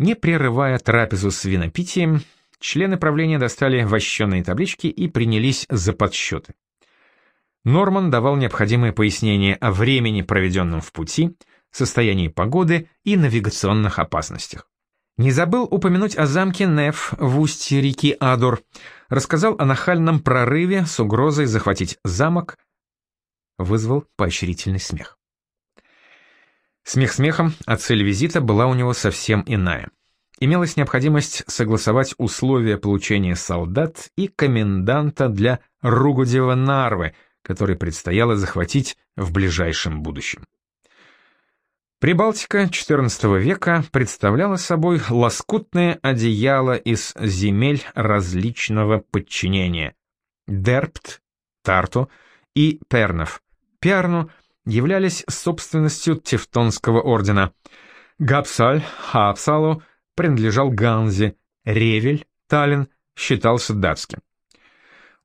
Не прерывая трапезу с винопитием, члены правления достали вощеные таблички и принялись за подсчеты. Норман давал необходимые пояснения о времени, проведенном в пути, состоянии погоды и навигационных опасностях. Не забыл упомянуть о замке Неф в устье реки Адор, рассказал о нахальном прорыве с угрозой захватить замок, вызвал поощрительный смех. Смех смехом, а цель визита была у него совсем иная. Имелась необходимость согласовать условия получения солдат и коменданта для Ругудева Нарвы, который предстояло захватить в ближайшем будущем. Прибалтика XIV века представляла собой лоскутное одеяло из земель различного подчинения. Дерпт, Тарту и Пернов, Перну являлись собственностью Тевтонского ордена. Гапсаль, Хапсалу принадлежал Ганзе, Ревель, Таллин считался датским.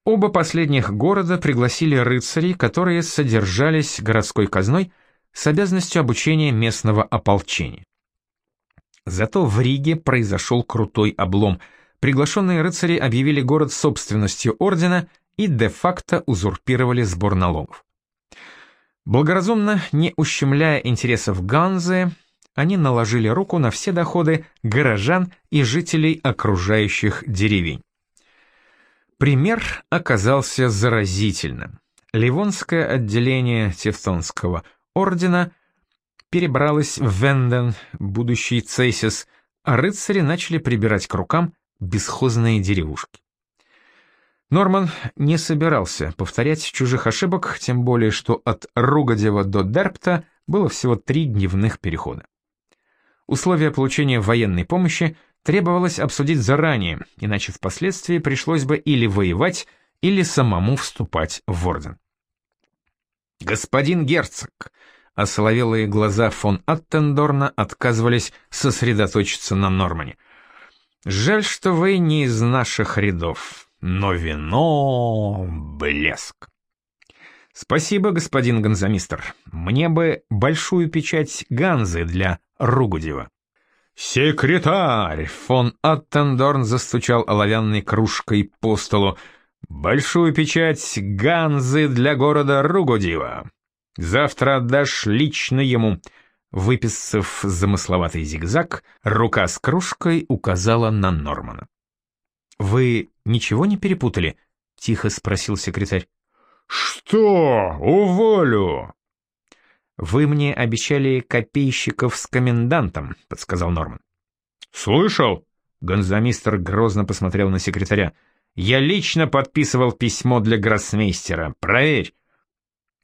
Оба последних города пригласили рыцарей, которые содержались городской казной – с обязанностью обучения местного ополчения. Зато в Риге произошел крутой облом. Приглашенные рыцари объявили город собственностью ордена и де-факто узурпировали сбор налогов. Благоразумно, не ущемляя интересов Ганзы, они наложили руку на все доходы горожан и жителей окружающих деревень. Пример оказался заразительным. Ливонское отделение Тевтонского ордена перебралась в Венден, будущий Цейсис, а рыцари начали прибирать к рукам бесхозные деревушки. Норман не собирался повторять чужих ошибок, тем более что от Ругодева до Дерпта было всего три дневных перехода. Условия получения военной помощи требовалось обсудить заранее, иначе впоследствии пришлось бы или воевать, или самому вступать в орден. «Господин герцог!» Осоловелые глаза фон Аттендорна отказывались сосредоточиться на Нормане. «Жаль, что вы не из наших рядов, но вино — блеск!» «Спасибо, господин Гонзамистр. Мне бы большую печать Ганзы для Ругудева». «Секретарь!» — фон Аттендорн застучал оловянной кружкой по столу. Большую печать Ганзы для города Ругодива. Завтра отдашь лично ему». Выписав замысловатый зигзаг, рука с кружкой указала на Нормана. «Вы ничего не перепутали?» — тихо спросил секретарь. «Что? Уволю!» «Вы мне обещали копейщиков с комендантом», — подсказал Норман. «Слышал?» — гонзамистр грозно посмотрел на секретаря. Я лично подписывал письмо для гроссмейстера. Проверь.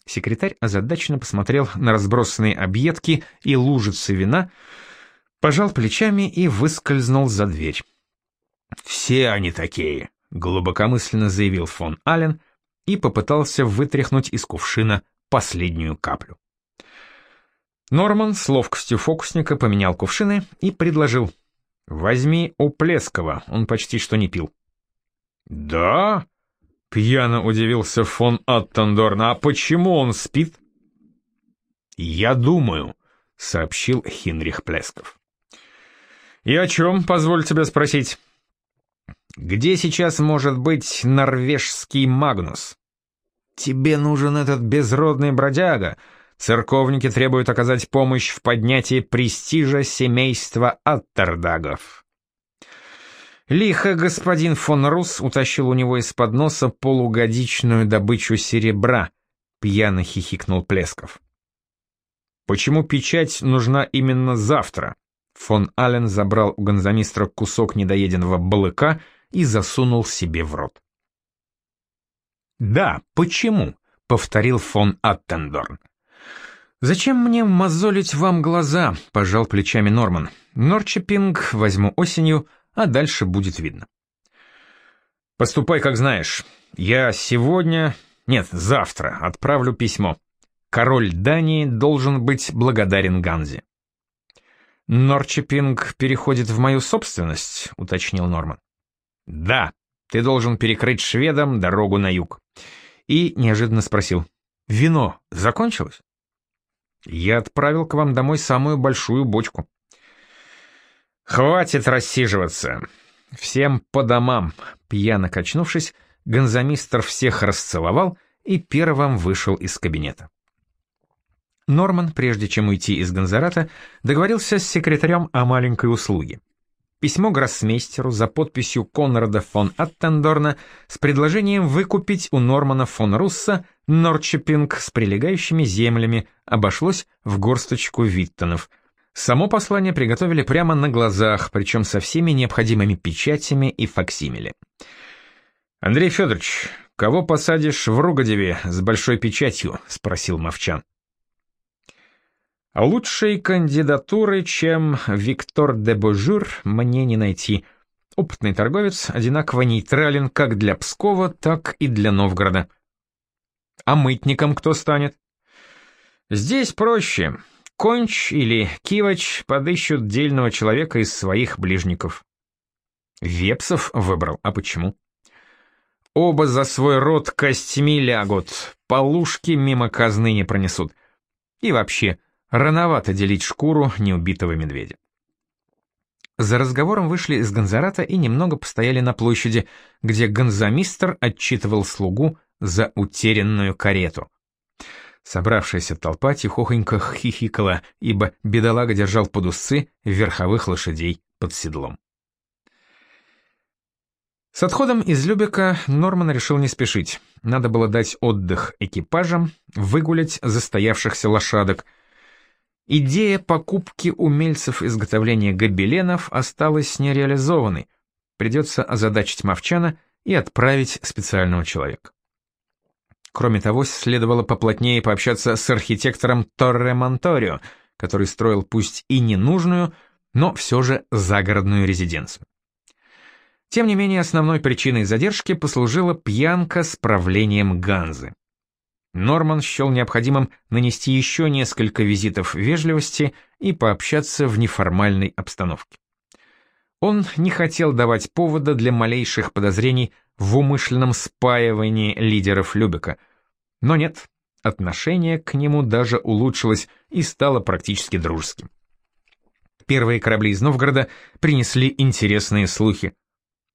Секретарь озадаченно посмотрел на разбросанные объедки и лужицы вина, пожал плечами и выскользнул за дверь. «Все они такие», — глубокомысленно заявил фон Аллен и попытался вытряхнуть из кувшина последнюю каплю. Норман с ловкостью фокусника поменял кувшины и предложил. «Возьми у Плескова, он почти что не пил». «Да?» — пьяно удивился фон Аттендорн. «А почему он спит?» «Я думаю», — сообщил Хинрих Плесков. «И о чем, позволь тебя спросить?» «Где сейчас может быть норвежский Магнус?» «Тебе нужен этот безродный бродяга. Церковники требуют оказать помощь в поднятии престижа семейства Аттердагов». Лихо господин фон Рус утащил у него из-под носа полугодичную добычу серебра, пьяно хихикнул Плесков. Почему печать нужна именно завтра? Фон Аллен забрал у гонзамистра кусок недоеденного балыка и засунул себе в рот. «Да, почему?» — повторил фон Аттендорн. «Зачем мне мозолить вам глаза?» — пожал плечами Норман. «Норчепинг возьму осенью, а дальше будет видно. Поступай, как знаешь. Я сегодня, нет, завтра отправлю письмо. Король Дании должен быть благодарен Ганзе. Норчепинг переходит в мою собственность, уточнил Норман. Да, ты должен перекрыть шведам дорогу на юг. И неожиданно спросил, вино закончилось? Я отправил к вам домой самую большую бочку. «Хватит рассиживаться! Всем по домам!» Пьяно качнувшись, гонзамистр всех расцеловал и первым вышел из кабинета. Норман, прежде чем уйти из Гонзарата, договорился с секретарем о маленькой услуге. Письмо гроссмейстеру за подписью Конрада фон Аттендорна с предложением выкупить у Нормана фон Русса Норчепинг с прилегающими землями обошлось в горсточку Виттонов. Само послание приготовили прямо на глазах, причем со всеми необходимыми печатями и факсимили. «Андрей Федорович, кого посадишь в Ругодеве с большой печатью?» — спросил Мовчан. Лучшей кандидатуры, чем Виктор де Божур, мне не найти. Опытный торговец одинаково нейтрален как для Пскова, так и для Новгорода. А мытником кто станет? Здесь проще. Конч или Кивач подыщут дельного человека из своих ближников. Вепсов выбрал, а почему? Оба за свой род костьми лягут, полушки мимо казны не пронесут. И вообще, Рановато делить шкуру неубитого медведя. За разговором вышли из Гонзарата и немного постояли на площади, где гонзамистр отчитывал слугу за утерянную карету. Собравшаяся толпа тихохонько хихикала, ибо бедолага держал под усы верховых лошадей под седлом. С отходом из Любека Норман решил не спешить. Надо было дать отдых экипажам, выгулять застоявшихся лошадок — Идея покупки умельцев изготовления гобеленов осталась нереализованной. Придется озадачить Мовчана и отправить специального человека. Кроме того, следовало поплотнее пообщаться с архитектором Торре Монторио, который строил пусть и ненужную, но все же загородную резиденцию. Тем не менее, основной причиной задержки послужила пьянка с правлением Ганзы. Норман счел необходимым нанести еще несколько визитов вежливости и пообщаться в неформальной обстановке. Он не хотел давать повода для малейших подозрений в умышленном спаивании лидеров Любека. Но нет, отношение к нему даже улучшилось и стало практически дружеским. Первые корабли из Новгорода принесли интересные слухи.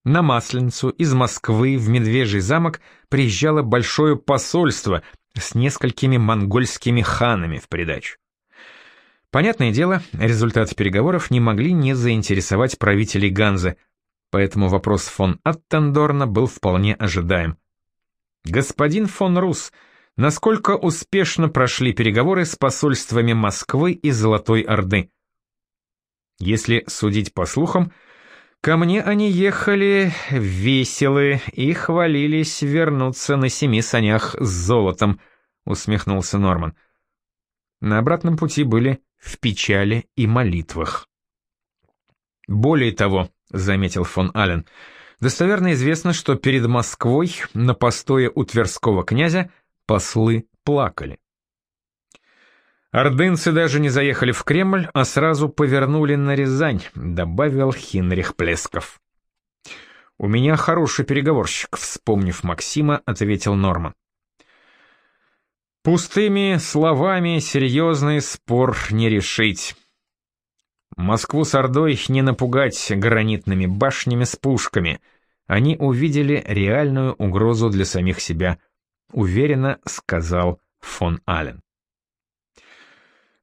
На Масленицу из Москвы в Медвежий замок приезжало большое посольство с несколькими монгольскими ханами в придачу. Понятное дело, результаты переговоров не могли не заинтересовать правителей Ганзы, поэтому вопрос фон Аттендорна был вполне ожидаем. «Господин фон Рус, насколько успешно прошли переговоры с посольствами Москвы и Золотой Орды?» Если судить по слухам, Ко мне они ехали веселые и хвалились вернуться на семи санях с золотом, усмехнулся Норман. На обратном пути были в печали и молитвах. Более того, заметил фон Ален, достоверно известно, что перед Москвой на постое у Тверского князя послы плакали. Ордынцы даже не заехали в Кремль, а сразу повернули на Рязань, добавил Хинрих Плесков. «У меня хороший переговорщик», — вспомнив Максима, ответил Норман. «Пустыми словами серьезный спор не решить. Москву с Ордой не напугать гранитными башнями с пушками. Они увидели реальную угрозу для самих себя», — уверенно сказал фон Ален.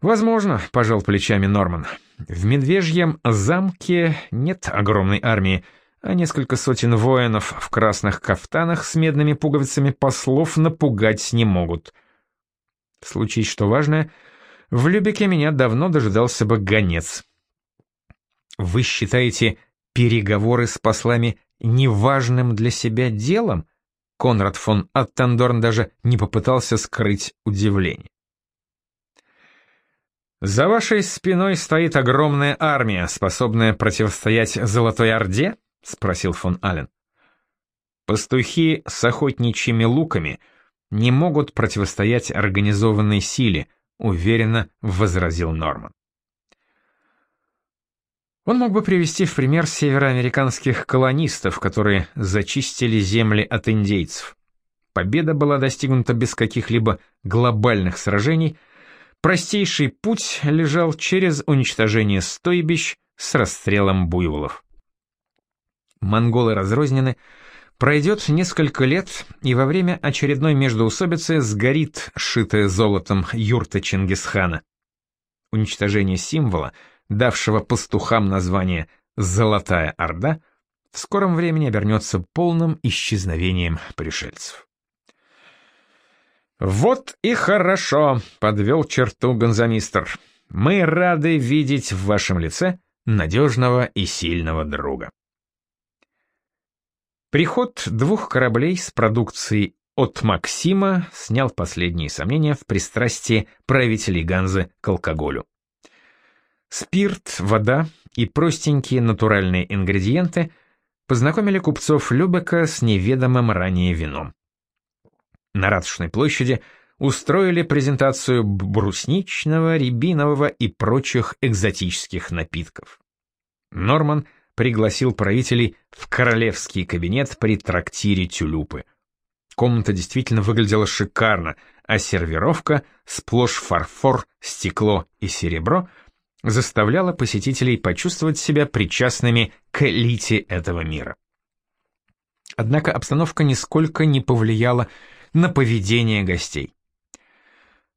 «Возможно», — пожал плечами Норман. «В Медвежьем замке нет огромной армии, а несколько сотен воинов в красных кафтанах с медными пуговицами послов напугать не могут. Случись что важное, в Любеке меня давно дожидался бы гонец». «Вы считаете переговоры с послами неважным для себя делом?» Конрад фон Аттендорн даже не попытался скрыть удивление. «За вашей спиной стоит огромная армия, способная противостоять Золотой Орде?» — спросил фон Ален. «Пастухи с охотничьими луками не могут противостоять организованной силе», — уверенно возразил Норман. Он мог бы привести в пример североамериканских колонистов, которые зачистили земли от индейцев. Победа была достигнута без каких-либо глобальных сражений — Простейший путь лежал через уничтожение стойбищ, с расстрелом буйволов. Монголы разрознены, пройдет несколько лет, и во время очередной междоусобицы сгорит шитая золотом юрта Чингисхана. Уничтожение символа, давшего пастухам название «Золотая Орда», в скором времени обернется полным исчезновением пришельцев. «Вот и хорошо», — подвел черту гонзамистр. «Мы рады видеть в вашем лице надежного и сильного друга». Приход двух кораблей с продукцией от Максима снял последние сомнения в пристрастии правителей Ганзы к алкоголю. Спирт, вода и простенькие натуральные ингредиенты познакомили купцов Любека с неведомым ранее вином. На Ратушной площади устроили презентацию брусничного, рябинового и прочих экзотических напитков. Норман пригласил правителей в королевский кабинет при трактире Тюлюпы. Комната действительно выглядела шикарно, а сервировка, сплошь фарфор, стекло и серебро, заставляла посетителей почувствовать себя причастными к элите этого мира. Однако обстановка нисколько не повлияла на поведение гостей.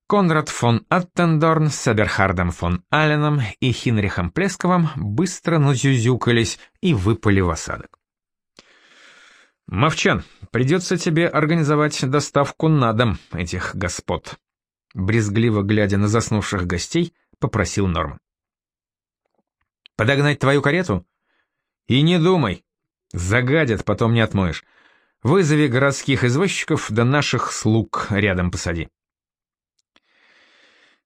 Конрад фон Аттендорн с Эберхардом фон Алленом и Хинрихом Плесковым быстро назюзюкались и выпали в осадок. «Мовчан, придется тебе организовать доставку на дом этих господ», брезгливо глядя на заснувших гостей, попросил Норман. «Подогнать твою карету?» «И не думай. Загадят, потом не отмоешь. Вызови городских извозчиков да наших слуг рядом посади».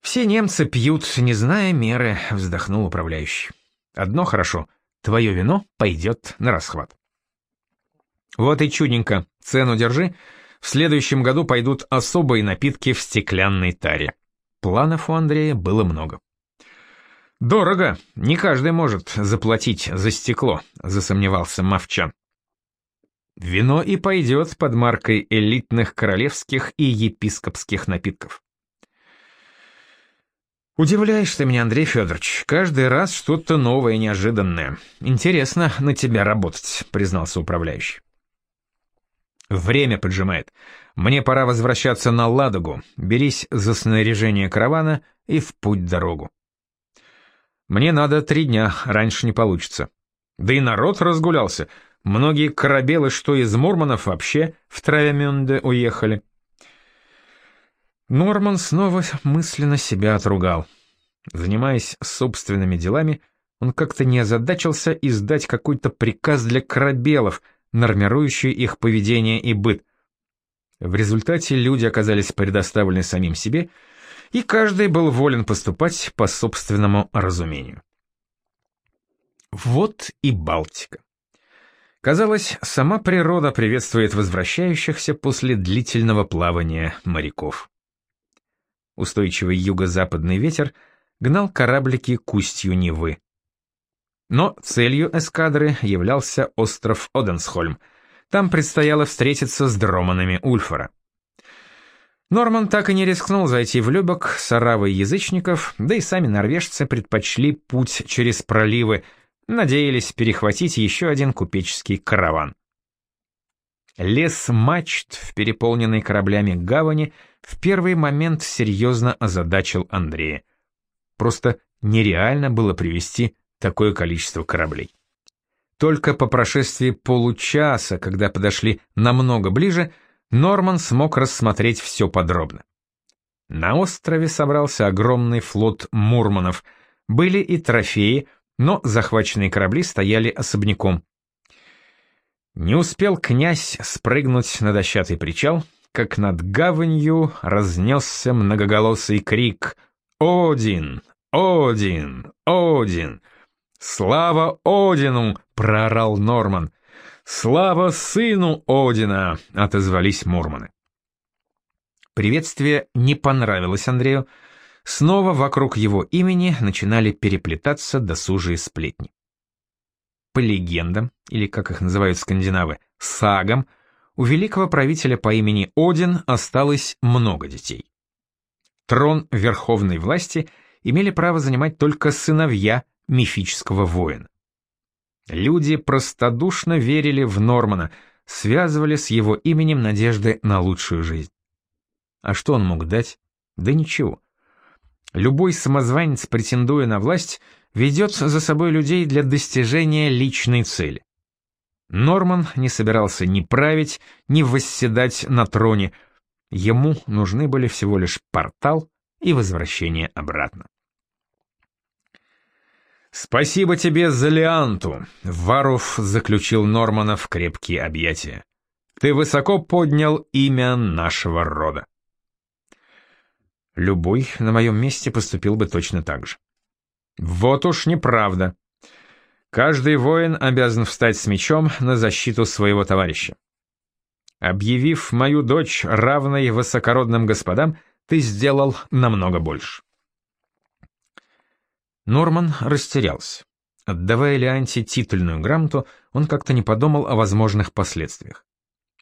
«Все немцы пьют, не зная меры», — вздохнул управляющий. «Одно хорошо, твое вино пойдет на расхват». «Вот и чудненько, цену держи. В следующем году пойдут особые напитки в стеклянной таре». Планов у Андрея было много. «Дорого, не каждый может заплатить за стекло», — засомневался Мовчан. Вино и пойдет под маркой элитных королевских и епископских напитков. «Удивляешь ты меня, Андрей Федорович. Каждый раз что-то новое, неожиданное. Интересно на тебя работать», — признался управляющий. «Время поджимает. Мне пора возвращаться на Ладогу. Берись за снаряжение каравана и в путь дорогу». Мне надо три дня, раньше не получится. Да и народ разгулялся. Многие корабелы, что из Мурманов, вообще в Травемюнде уехали. Норман снова мысленно себя отругал. Занимаясь собственными делами, он как-то не озадачился издать какой-то приказ для корабелов, нормирующий их поведение и быт. В результате люди оказались предоставлены самим себе — и каждый был волен поступать по собственному разумению. Вот и Балтика. Казалось, сама природа приветствует возвращающихся после длительного плавания моряков. Устойчивый юго-западный ветер гнал кораблики к устью Невы. Но целью эскадры являлся остров Оденсхольм. Там предстояло встретиться с дроманами Ульфора. Норман так и не рискнул зайти в Любок с оравой язычников, да и сами норвежцы предпочли путь через проливы, надеялись перехватить еще один купеческий караван. Лес мачт в переполненной кораблями гавани в первый момент серьезно озадачил Андрея. Просто нереально было привести такое количество кораблей. Только по прошествии получаса, когда подошли намного ближе, Норман смог рассмотреть все подробно. На острове собрался огромный флот мурманов, были и трофеи, но захваченные корабли стояли особняком. Не успел князь спрыгнуть на дощатый причал, как над гаванью разнесся многоголосый крик «Один! Один! Один!» «Слава Одину!» — проорал Норман. «Слава сыну Одина!» — отозвались мурманы. Приветствие не понравилось Андрею. Снова вокруг его имени начинали переплетаться досужие сплетни. По легендам, или как их называют скандинавы, сагам, у великого правителя по имени Один осталось много детей. Трон верховной власти имели право занимать только сыновья, мифического воина. Люди простодушно верили в Нормана, связывали с его именем надежды на лучшую жизнь. А что он мог дать? Да ничего. Любой самозванец, претендуя на власть, ведет за собой людей для достижения личной цели. Норман не собирался ни править, ни восседать на троне. Ему нужны были всего лишь портал и возвращение обратно. «Спасибо тебе за Леанту», — Варов заключил Нормана в крепкие объятия. «Ты высоко поднял имя нашего рода». Любой на моем месте поступил бы точно так же. Вот уж неправда. Каждый воин обязан встать с мечом на защиту своего товарища. Объявив мою дочь равной высокородным господам, ты сделал намного больше. Норман растерялся. Отдавая Леанте титульную грамоту, он как-то не подумал о возможных последствиях.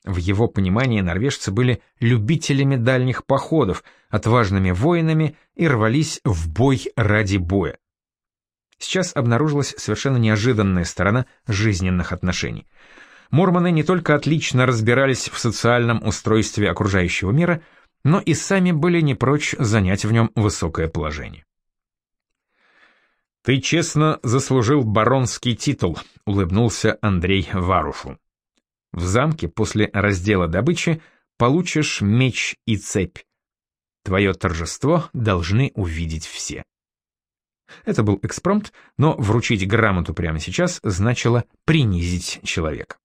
В его понимании норвежцы были любителями дальних походов, отважными воинами и рвались в бой ради боя. Сейчас обнаружилась совершенно неожиданная сторона жизненных отношений. Мурманы не только отлично разбирались в социальном устройстве окружающего мира, но и сами были не прочь занять в нем высокое положение. «Ты честно заслужил баронский титул», — улыбнулся Андрей Варуфу. В замке после раздела добычи получишь меч и цепь. Твое торжество должны увидеть все. Это был экспромт, но вручить грамоту прямо сейчас значило принизить человека.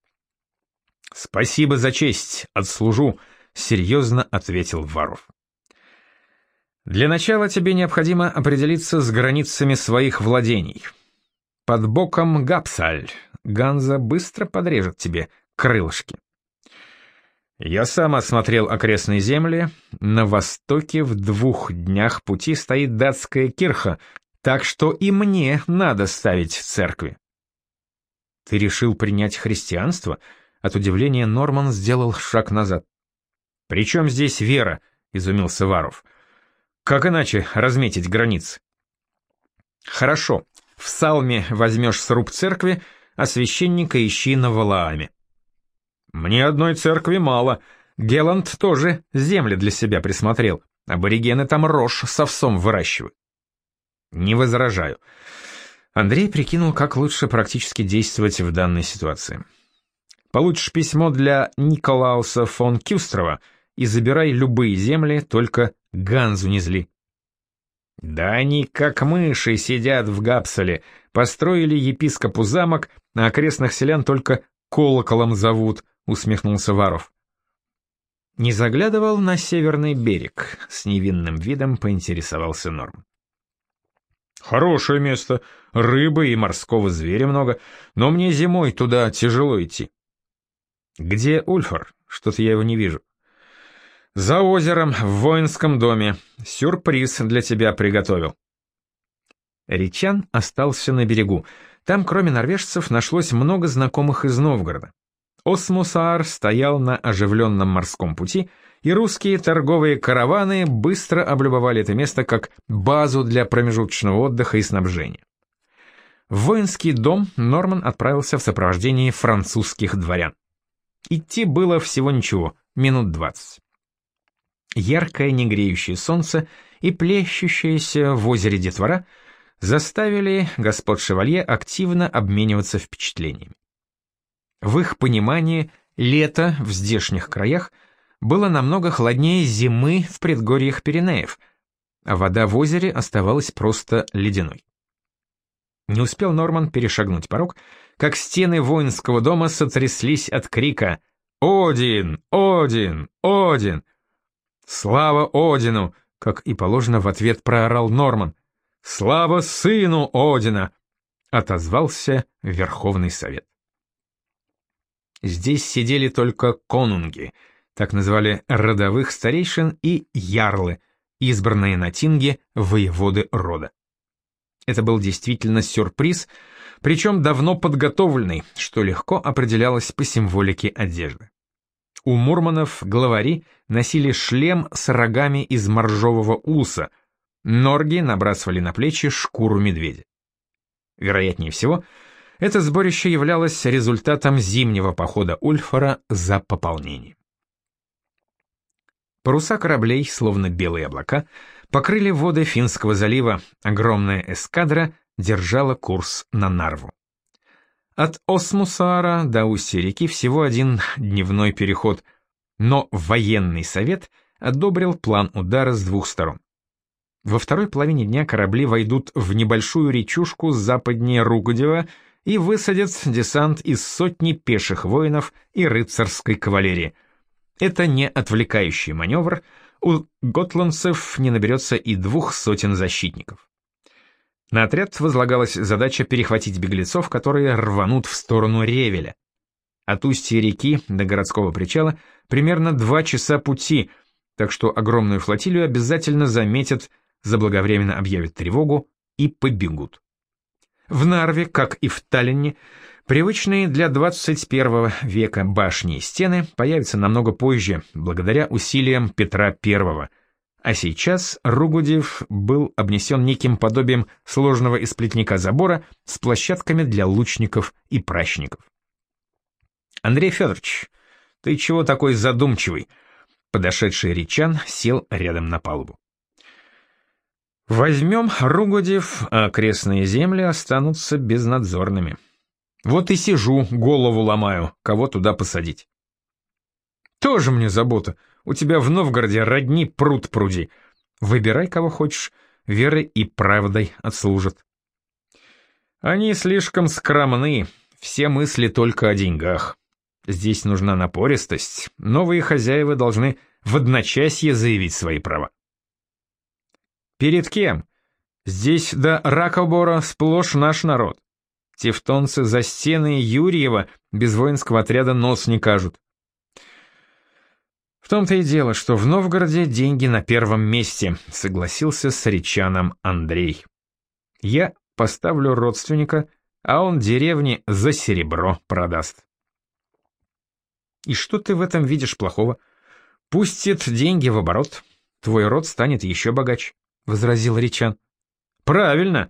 «Спасибо за честь, отслужу», — серьезно ответил Варов. «Для начала тебе необходимо определиться с границами своих владений. Под боком Гапсаль. Ганза быстро подрежет тебе крылышки. Я сам осмотрел окрестные земли. На востоке в двух днях пути стоит датская кирха, так что и мне надо ставить церкви. Ты решил принять христианство? От удивления Норман сделал шаг назад. «При чем здесь вера?» — изумился Варов. «Как иначе разметить границы?» «Хорошо, в Салме возьмешь сруб церкви, а священника ищи на Валааме. Мне одной церкви мало. Геланд тоже земли для себя присмотрел. Аборигены там рожь с овсом выращивают. Не возражаю. Андрей прикинул, как лучше практически действовать в данной ситуации. Получишь письмо для Николауса фон Кюстрова и забирай любые земли, только Ганзу не зли. Да они как мыши сидят в Гапсале, построили епископу замок, а окрестных селян только колоколом зовут, — усмехнулся Варов. «Не заглядывал на северный берег», — с невинным видом поинтересовался Норм. «Хорошее место, рыбы и морского зверя много, но мне зимой туда тяжело идти». «Где Ульфар? Что-то я его не вижу». «За озером, в воинском доме. Сюрприз для тебя приготовил». Речан остался на берегу. Там, кроме норвежцев, нашлось много знакомых из Новгорода. Осмусаар стоял на оживленном морском пути, и русские торговые караваны быстро облюбовали это место как базу для промежуточного отдыха и снабжения. В воинский дом Норман отправился в сопровождении французских дворян. Идти было всего ничего, минут двадцать. Яркое негреющее солнце и плещущееся в озере детвора заставили господ Шевалье активно обмениваться впечатлениями. В их понимании лето в здешних краях было намного холоднее зимы в предгорьях Пиренеев, а вода в озере оставалась просто ледяной. Не успел Норман перешагнуть порог, как стены воинского дома сотряслись от крика «Один! Один! Один!» «Слава Одину!» — как и положено в ответ проорал Норман. «Слава сыну Одина!» — отозвался Верховный Совет. Здесь сидели только конунги, так называли родовых старейшин, и ярлы, избранные на тинге воеводы рода. Это был действительно сюрприз, причем давно подготовленный, что легко определялось по символике одежды. У мурманов главари носили шлем с рогами из моржового уса, норги набрасывали на плечи шкуру медведя. Вероятнее всего, это сборище являлось результатом зимнего похода Ульфара за пополнением. Паруса кораблей, словно белые облака, покрыли воды Финского залива, огромная эскадра держала курс на Нарву. От Осмусара до устья реки всего один дневной переход, но военный совет одобрил план удара с двух сторон. Во второй половине дня корабли войдут в небольшую речушку западнее Ругудева и высадят десант из сотни пеших воинов и рыцарской кавалерии. Это не отвлекающий маневр, у готландцев не наберется и двух сотен защитников. На отряд возлагалась задача перехватить беглецов, которые рванут в сторону Ревеля. От устья реки до городского причала примерно два часа пути, так что огромную флотилию обязательно заметят, заблаговременно объявят тревогу и побегут. В Нарве, как и в Таллине, привычные для 21 века башни и стены появятся намного позже, благодаря усилиям Петра I. А сейчас Ругудев был обнесен неким подобием сложного исплетника забора с площадками для лучников и пращников. «Андрей Федорович, ты чего такой задумчивый?» Подошедший Речан сел рядом на палубу. Возьмем Ругодев, а окрестные земли останутся безнадзорными. Вот и сижу, голову ломаю, кого туда посадить. Тоже мне забота. У тебя в Новгороде родни пруд пруди. Выбирай, кого хочешь, верой и правдой отслужат. Они слишком скромны, все мысли только о деньгах. Здесь нужна напористость, новые хозяева должны в одночасье заявить свои права. Перед кем? Здесь до Ракобора сплошь наш народ. Тевтонцы за стены Юрьева без воинского отряда нос не кажут. В том-то и дело, что в Новгороде деньги на первом месте, согласился с речаном Андрей. Я поставлю родственника, а он деревне за серебро продаст. И что ты в этом видишь плохого? Пустит деньги в оборот, твой род станет еще богаче. — возразил Ричан. «Правильно.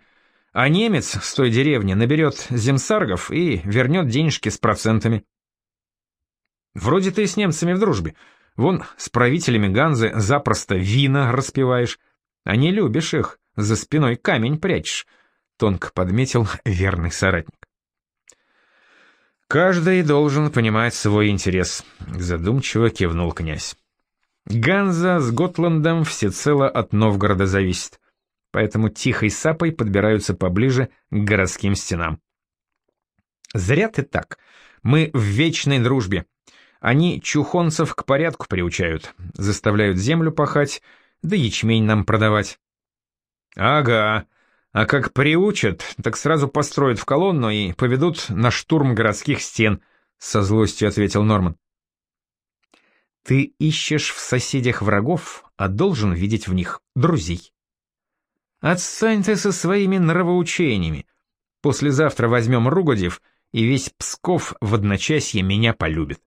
А немец с той деревни наберет земсаргов и вернет денежки с процентами». «Вроде ты с немцами в дружбе. Вон с правителями Ганзы запросто вина распиваешь, а не любишь их, за спиной камень прячешь», — тонко подметил верный соратник. «Каждый должен понимать свой интерес», — задумчиво кивнул князь. Ганза с Готландом всецело от Новгорода зависит, поэтому тихой сапой подбираются поближе к городским стенам. Зря ты так. Мы в вечной дружбе. Они чухонцев к порядку приучают, заставляют землю пахать, да ячмень нам продавать. Ага, а как приучат, так сразу построят в колонну и поведут на штурм городских стен, со злостью ответил Норман. Ты ищешь в соседях врагов, а должен видеть в них друзей. Отстань ты со своими нравоучениями. Послезавтра возьмем Ругодев, и весь Псков в одночасье меня полюбит.